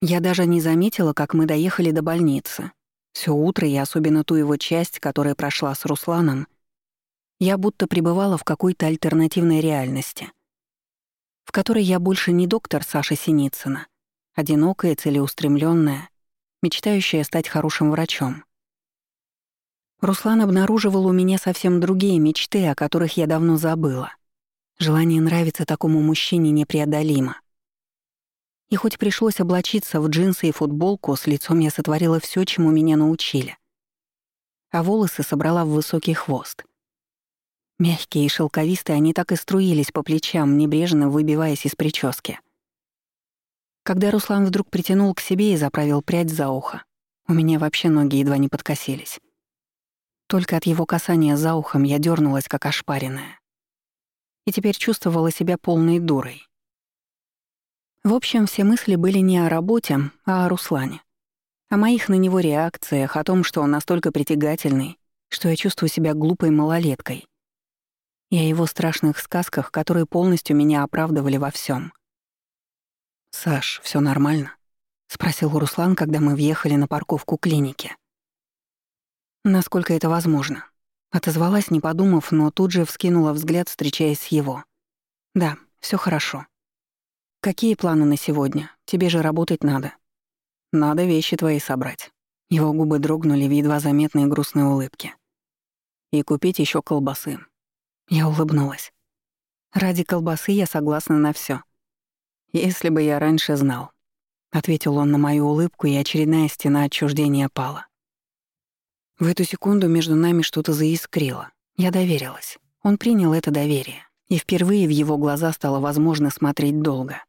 Я даже не заметила, как мы доехали до больницы. Всё утро и особенно ту его часть, которая прошла с Русланом, я будто пребывала в какой-то альтернативной реальности, в которой я больше не доктор Саши Синицына, одинокая, целеустремленная, мечтающая стать хорошим врачом. Руслан обнаруживал у меня совсем другие мечты, о которых я давно забыла. Желание нравиться такому мужчине непреодолимо. И хоть пришлось облачиться в джинсы и футболку, с лицом я сотворила все, чему меня научили. А волосы собрала в высокий хвост. Мягкие и шелковистые, они так и струились по плечам, небрежно выбиваясь из прически. Когда Руслан вдруг притянул к себе и заправил прядь за ухо, у меня вообще ноги едва не подкосились. Только от его касания за ухом я дернулась, как ошпаренная. И теперь чувствовала себя полной дурой. В общем, все мысли были не о работе, а о Руслане. О моих на него реакциях, о том, что он настолько притягательный, что я чувствую себя глупой малолеткой — и о его страшных сказках, которые полностью меня оправдывали во всем. «Саш, все нормально?» — спросил Руслан, когда мы въехали на парковку клиники. «Насколько это возможно?» Отозвалась, не подумав, но тут же вскинула взгляд, встречаясь с его. «Да, все хорошо. Какие планы на сегодня? Тебе же работать надо». «Надо вещи твои собрать». Его губы дрогнули в едва заметной грустной улыбке. «И купить еще колбасы. Я улыбнулась. Ради колбасы я согласна на все. Если бы я раньше знал. Ответил он на мою улыбку, и очередная стена отчуждения пала. В эту секунду между нами что-то заискрило. Я доверилась. Он принял это доверие. И впервые в его глаза стало возможно смотреть долго.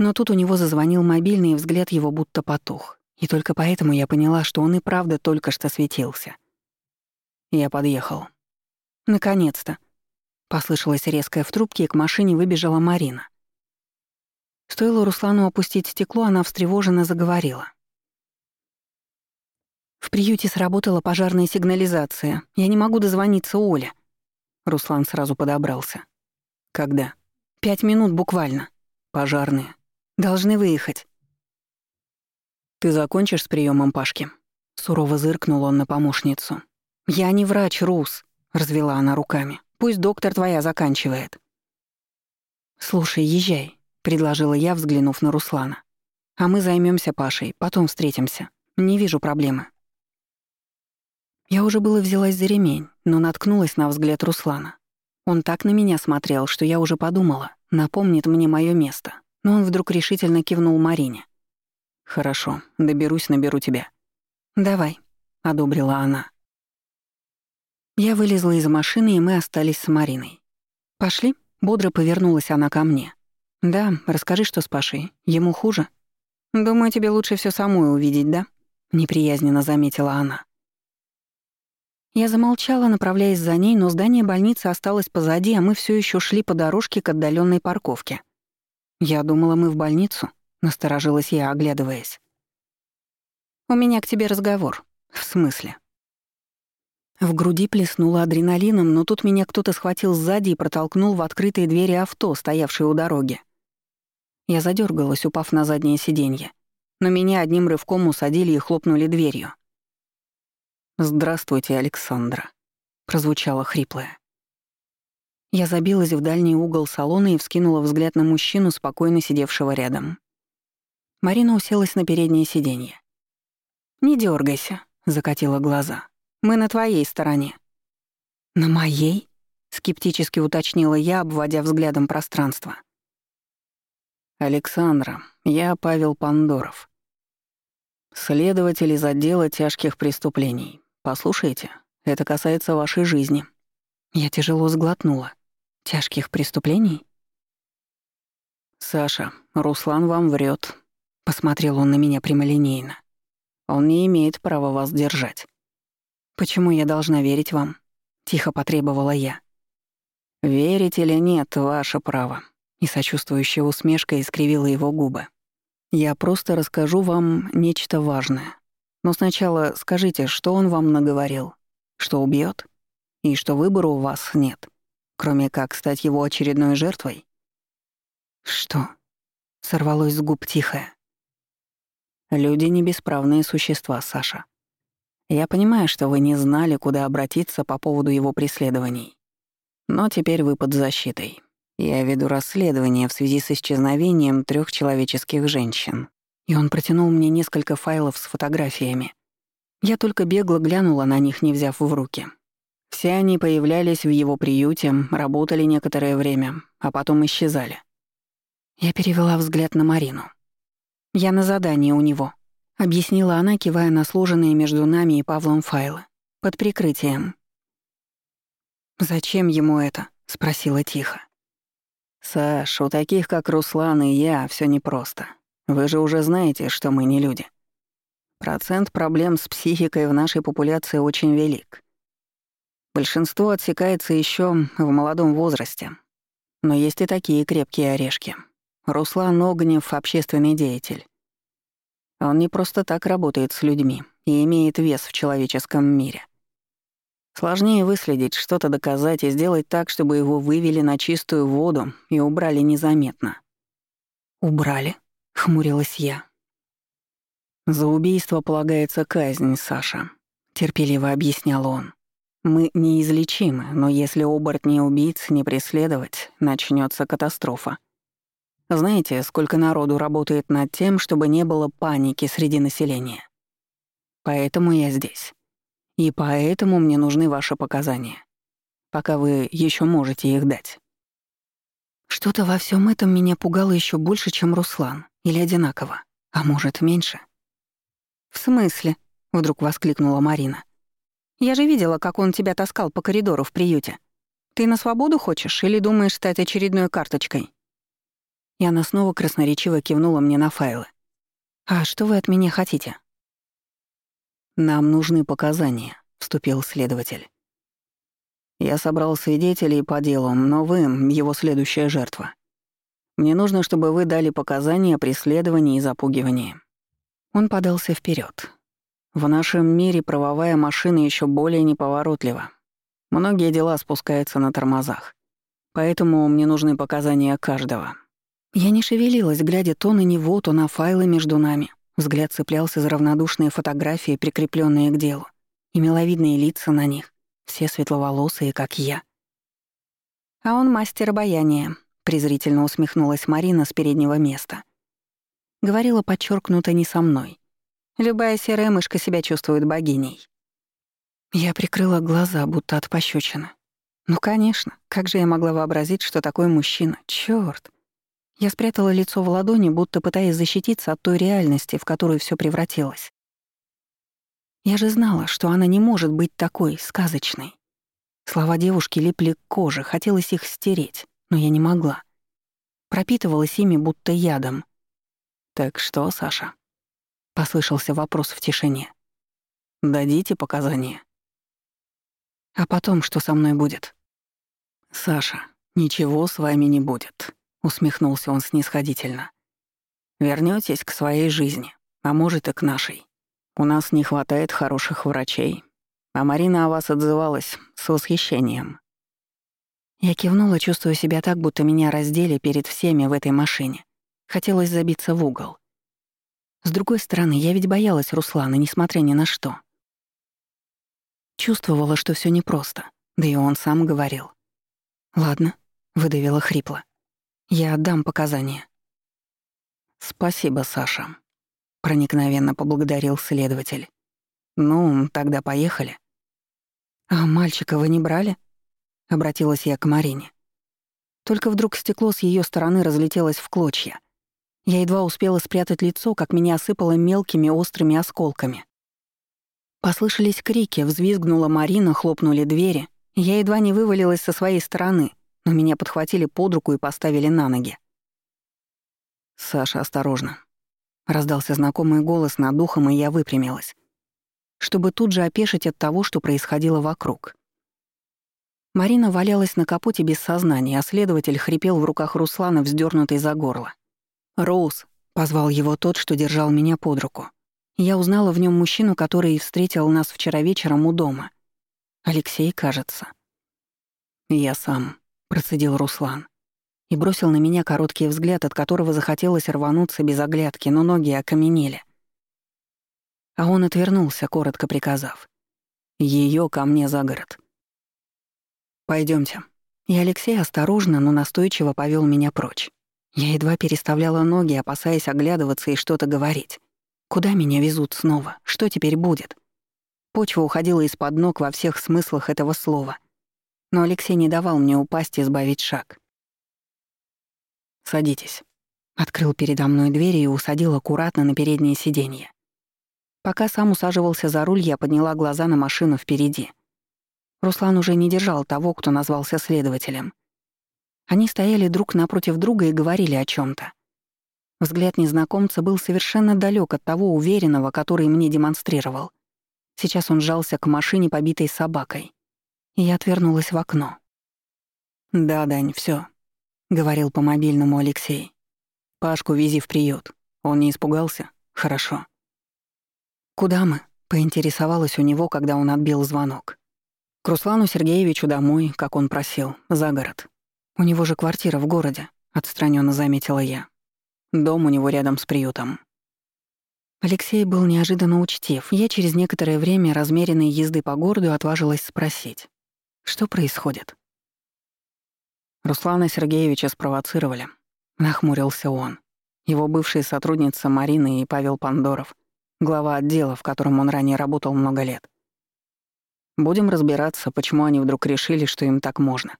Но тут у него зазвонил мобильный, и взгляд его будто потух. И только поэтому я поняла, что он и правда только что светился. Я подъехал. Наконец-то. Послышалось резкое в трубке, и к машине выбежала Марина. Стоило Руслану опустить стекло, она встревоженно заговорила. «В приюте сработала пожарная сигнализация. Я не могу дозвониться Оле». Руслан сразу подобрался. «Когда?» «Пять минут буквально. Пожарные. Должны выехать». «Ты закончишь с приемом Пашки?» Сурово зыркнул он на помощницу. «Я не врач, Рус», — развела она руками. Пусть доктор твоя заканчивает». «Слушай, езжай», — предложила я, взглянув на Руслана. «А мы займемся Пашей, потом встретимся. Не вижу проблемы». Я уже было взялась за ремень, но наткнулась на взгляд Руслана. Он так на меня смотрел, что я уже подумала, напомнит мне мое место. Но он вдруг решительно кивнул Марине. «Хорошо, доберусь, наберу тебя». «Давай», — одобрила она. Я вылезла из машины, и мы остались с Мариной. «Пошли?» — бодро повернулась она ко мне. «Да, расскажи, что с Пашей. Ему хуже?» «Думаю, тебе лучше все самой увидеть, да?» — неприязненно заметила она. Я замолчала, направляясь за ней, но здание больницы осталось позади, а мы все еще шли по дорожке к отдаленной парковке. «Я думала, мы в больницу», — насторожилась я, оглядываясь. «У меня к тебе разговор». «В смысле?» В груди плеснуло адреналином, но тут меня кто-то схватил сзади и протолкнул в открытые двери авто, стоявшие у дороги. Я задергалась, упав на заднее сиденье, но меня одним рывком усадили и хлопнули дверью. «Здравствуйте, Александра», — прозвучало хриплое. Я забилась в дальний угол салона и вскинула взгляд на мужчину, спокойно сидевшего рядом. Марина уселась на переднее сиденье. «Не дергайся, закатила глаза. Мы на твоей стороне». «На моей?» — скептически уточнила я, обводя взглядом пространство. «Александра, я Павел Пандоров. Следователь из отдела тяжких преступлений. Послушайте, это касается вашей жизни». Я тяжело сглотнула. «Тяжких преступлений?» «Саша, Руслан вам врет. посмотрел он на меня прямолинейно. «Он не имеет права вас держать. «Почему я должна верить вам?» — тихо потребовала я. «Верить или нет — ваше право», — и сочувствующая усмешка искривила его губы. «Я просто расскажу вам нечто важное. Но сначала скажите, что он вам наговорил? Что убьет? И что выбора у вас нет, кроме как стать его очередной жертвой?» «Что?» — сорвалось с губ тихое. Люди не бесправные существа, Саша. Я понимаю, что вы не знали, куда обратиться по поводу его преследований. Но теперь вы под защитой. Я веду расследование в связи с исчезновением трех человеческих женщин. И он протянул мне несколько файлов с фотографиями. Я только бегло глянула на них, не взяв в руки. Все они появлялись в его приюте, работали некоторое время, а потом исчезали. Я перевела взгляд на Марину. «Я на задании у него», — объяснила она, кивая на сложенные между нами и Павлом файлы. «Под прикрытием». «Зачем ему это?» — спросила тихо. «Саш, у таких, как Руслан и я, все непросто. Вы же уже знаете, что мы не люди. Процент проблем с психикой в нашей популяции очень велик. Большинство отсекается еще в молодом возрасте. Но есть и такие крепкие орешки. Руслан Огнев — общественный деятель. Он не просто так работает с людьми и имеет вес в человеческом мире. Сложнее выследить, что-то доказать и сделать так, чтобы его вывели на чистую воду и убрали незаметно. «Убрали?» — хмурилась я. «За убийство полагается казнь, Саша», — терпеливо объяснял он. Мы неизлечимы, но если оборотни убийц не преследовать, начнется катастрофа. Знаете, сколько народу работает над тем, чтобы не было паники среди населения? Поэтому я здесь. И поэтому мне нужны ваши показания. Пока вы еще можете их дать. Что-то во всем этом меня пугало еще больше, чем Руслан. Или одинаково. А может, меньше. «В смысле?» — вдруг воскликнула Марина. Я же видела, как он тебя таскал по коридору в приюте. Ты на свободу хочешь или думаешь стать очередной карточкой?» И она снова красноречиво кивнула мне на файлы. «А что вы от меня хотите?» «Нам нужны показания», — вступил следователь. «Я собрал свидетелей по делу, но вы — его следующая жертва. Мне нужно, чтобы вы дали показания о преследовании и запугивании». Он подался вперед. В нашем мире правовая машина еще более неповоротлива. Многие дела спускаются на тормозах. Поэтому мне нужны показания каждого. Я не шевелилась, глядя то на него, то на файлы между нами. Взгляд цеплялся за равнодушные фотографии, прикрепленные к делу, и миловидные лица на них, все светловолосые, как я. «А он мастер обаяния», — презрительно усмехнулась Марина с переднего места. Говорила подчеркнуто не со мной. Любая серая мышка себя чувствует богиней. Я прикрыла глаза, будто от пощечины. Ну, конечно, как же я могла вообразить, что такой мужчина? Чёрт! Я спрятала лицо в ладони, будто пытаясь защититься от той реальности, в которую всё превратилось. Я же знала, что она не может быть такой, сказочной. Слова девушки липли к коже, хотелось их стереть, но я не могла. Пропитывалась ими будто ядом. «Так что, Саша?» — послышался вопрос в тишине. «Дадите показания?» «А потом что со мной будет?» «Саша, ничего с вами не будет», — усмехнулся он снисходительно. Вернётесь к своей жизни, а может и к нашей. У нас не хватает хороших врачей, а Марина о вас отзывалась с восхищением». Я кивнула, чувствуя себя так, будто меня раздели перед всеми в этой машине. Хотелось забиться в угол. С другой стороны, я ведь боялась Руслана, несмотря ни на что. Чувствовала, что все непросто, да и он сам говорил. «Ладно», — выдавила хрипло. «Я отдам показания». «Спасибо, Саша», — проникновенно поблагодарил следователь. «Ну, тогда поехали». «А мальчика вы не брали?» — обратилась я к Марине. Только вдруг стекло с ее стороны разлетелось в клочья — я едва успела спрятать лицо, как меня осыпало мелкими острыми осколками. Послышались крики, взвизгнула Марина, хлопнули двери. Я едва не вывалилась со своей стороны, но меня подхватили под руку и поставили на ноги. «Саша, осторожно!» Раздался знакомый голос над духом, и я выпрямилась, чтобы тут же опешить от того, что происходило вокруг. Марина валялась на капоте без сознания, а следователь хрипел в руках Руслана, вздернутый за горло. «Роуз», — позвал его тот, что держал меня под руку. Я узнала в нем мужчину, который встретил нас вчера вечером у дома. Алексей, кажется. «Я сам», — процедил Руслан. И бросил на меня короткий взгляд, от которого захотелось рвануться без оглядки, но ноги окаменели. А он отвернулся, коротко приказав. Ее ко мне за город. Пойдемте. И Алексей осторожно, но настойчиво повел меня прочь. Я едва переставляла ноги, опасаясь оглядываться и что-то говорить. Куда меня везут снова? Что теперь будет? Почва уходила из-под ног во всех смыслах этого слова. Но Алексей не давал мне упасть и сбавить шаг. «Садитесь». Открыл передо мной дверь и усадил аккуратно на переднее сиденье. Пока сам усаживался за руль, я подняла глаза на машину впереди. Руслан уже не держал того, кто назвался следователем. Они стояли друг напротив друга и говорили о чем то Взгляд незнакомца был совершенно далек от того уверенного, который мне демонстрировал. Сейчас он сжался к машине, побитой собакой. И я отвернулась в окно. «Да, Дань, все, говорил по мобильному Алексей. «Пашку вези в приют. Он не испугался? Хорошо». «Куда мы?» — поинтересовалась у него, когда он отбил звонок. «К Руслану Сергеевичу домой, как он просил, за город. У него же квартира в городе», — отстраненно заметила я. «Дом у него рядом с приютом». Алексей был неожиданно учтив. Я через некоторое время размеренной езды по городу отважилась спросить. «Что происходит?» Руслана Сергеевича спровоцировали. Нахмурился он. Его бывшие сотрудница Марина и Павел Пандоров, глава отдела, в котором он ранее работал много лет. Будем разбираться, почему они вдруг решили, что им так можно.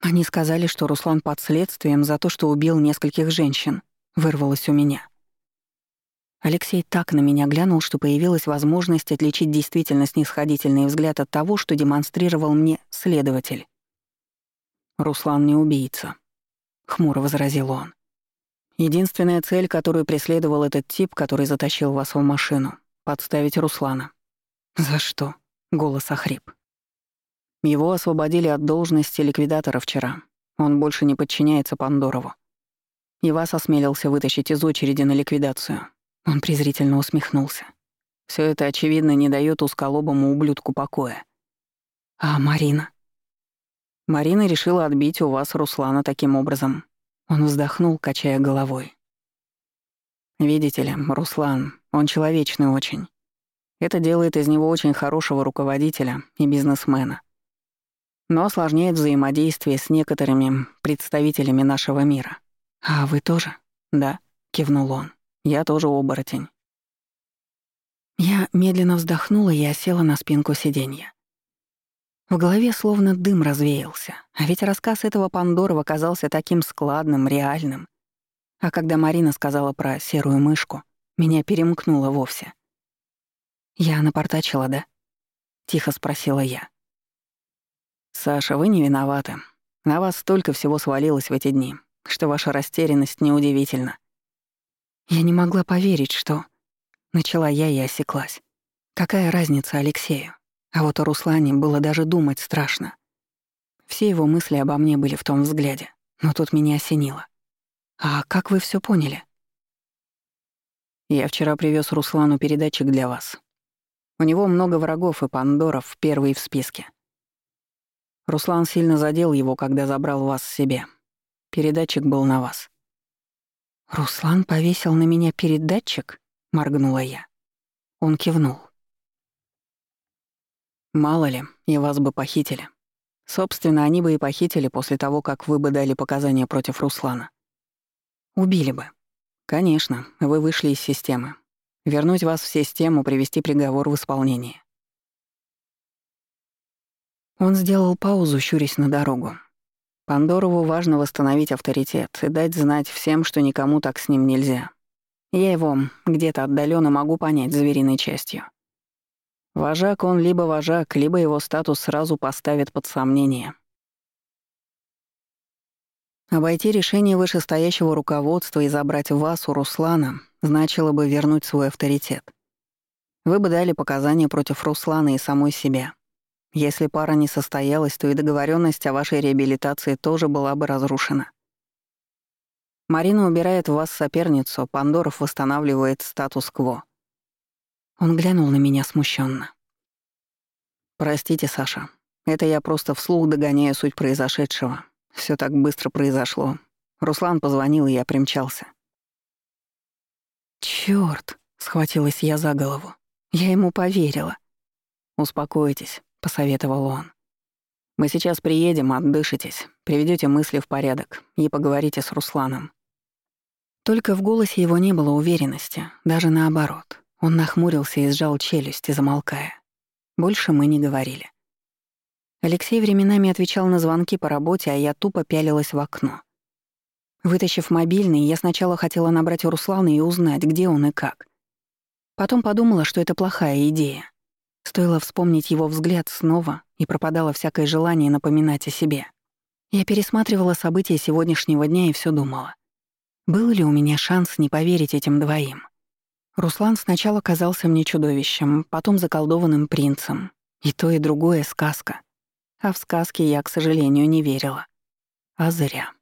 Они сказали, что Руслан под следствием за то, что убил нескольких женщин. Вырвалось у меня. Алексей так на меня глянул, что появилась возможность отличить действительно снисходительный взгляд от того, что демонстрировал мне следователь. «Руслан не убийца», — хмуро возразил он. «Единственная цель, которую преследовал этот тип, который затащил вас в машину — подставить Руслана». «За что?» — голос охрип. Его освободили от должности ликвидатора вчера. Он больше не подчиняется Пандорову. И вас осмелился вытащить из очереди на ликвидацию. Он презрительно усмехнулся. Все это, очевидно, не дает узколобому ублюдку покоя. А Марина? Марина решила отбить у вас Руслана таким образом. Он вздохнул, качая головой. Видите ли, Руслан, он человечный очень. Это делает из него очень хорошего руководителя и бизнесмена. Но осложняет взаимодействие с некоторыми представителями нашего мира. «А вы тоже?» «Да», — кивнул он. Я тоже оборотень. Я медленно вздохнула и осела на спинку сиденья. В голове словно дым развеялся, а ведь рассказ этого Пандорова казался таким складным, реальным. А когда Марина сказала про серую мышку, меня перемкнуло вовсе. «Я напортачила, да?» — тихо спросила я. «Саша, вы не виноваты. На вас столько всего свалилось в эти дни, что ваша растерянность неудивительна. Я не могла поверить, что... Начала я и осеклась. Какая разница Алексею? А вот о Руслане было даже думать страшно. Все его мысли обо мне были в том взгляде, но тут меня осенило. «А как вы все поняли?» «Я вчера привез Руслану передатчик для вас. У него много врагов и пандоров, первый в списке. Руслан сильно задел его, когда забрал вас себе. Передатчик был на вас. «Руслан повесил на меня передатчик?» — моргнула я. Он кивнул. «Мало ли, и вас бы похитили. Собственно, они бы и похитили после того, как вы бы дали показания против Руслана. Убили бы. Конечно, вы вышли из системы. Вернуть вас в систему, привести приговор в исполнение». Он сделал паузу, щурясь на дорогу. Пандорову важно восстановить авторитет и дать знать всем, что никому так с ним нельзя. Я его где-то отдаленно могу понять звериной частью. Вожак он либо вожак, либо его статус сразу поставит под сомнение. Обойти решение вышестоящего руководства и забрать вас у Руслана значило бы вернуть свой авторитет. Вы бы дали показания против Руслана и самой себя. Если пара не состоялась, то и договоренность о вашей реабилитации тоже была бы разрушена. Марина убирает в вас соперницу, Пандоров восстанавливает статус-кво. Он глянул на меня смущенно. «Простите, Саша. Это я просто вслух догоняю суть произошедшего. Все так быстро произошло. Руслан позвонил, и я примчался». «Чёрт!» — Схватилась я за голову. Я ему поверила. «Успокойтесь», — посоветовал он. «Мы сейчас приедем, отдышитесь, приведете мысли в порядок и поговорите с Русланом». Только в голосе его не было уверенности, даже наоборот. Он нахмурился и сжал челюсти, замолкая. Больше мы не говорили. Алексей временами отвечал на звонки по работе, а я тупо пялилась в окно. Вытащив мобильный, я сначала хотела набрать у Руслана и узнать, где он и как. Потом подумала, что это плохая идея. Стоило вспомнить его взгляд снова, и пропадало всякое желание напоминать о себе. Я пересматривала события сегодняшнего дня и все думала. Был ли у меня шанс не поверить этим двоим? Руслан сначала казался мне чудовищем, потом заколдованным принцем. И то, и другое — сказка. А в сказки я, к сожалению, не верила. А зря.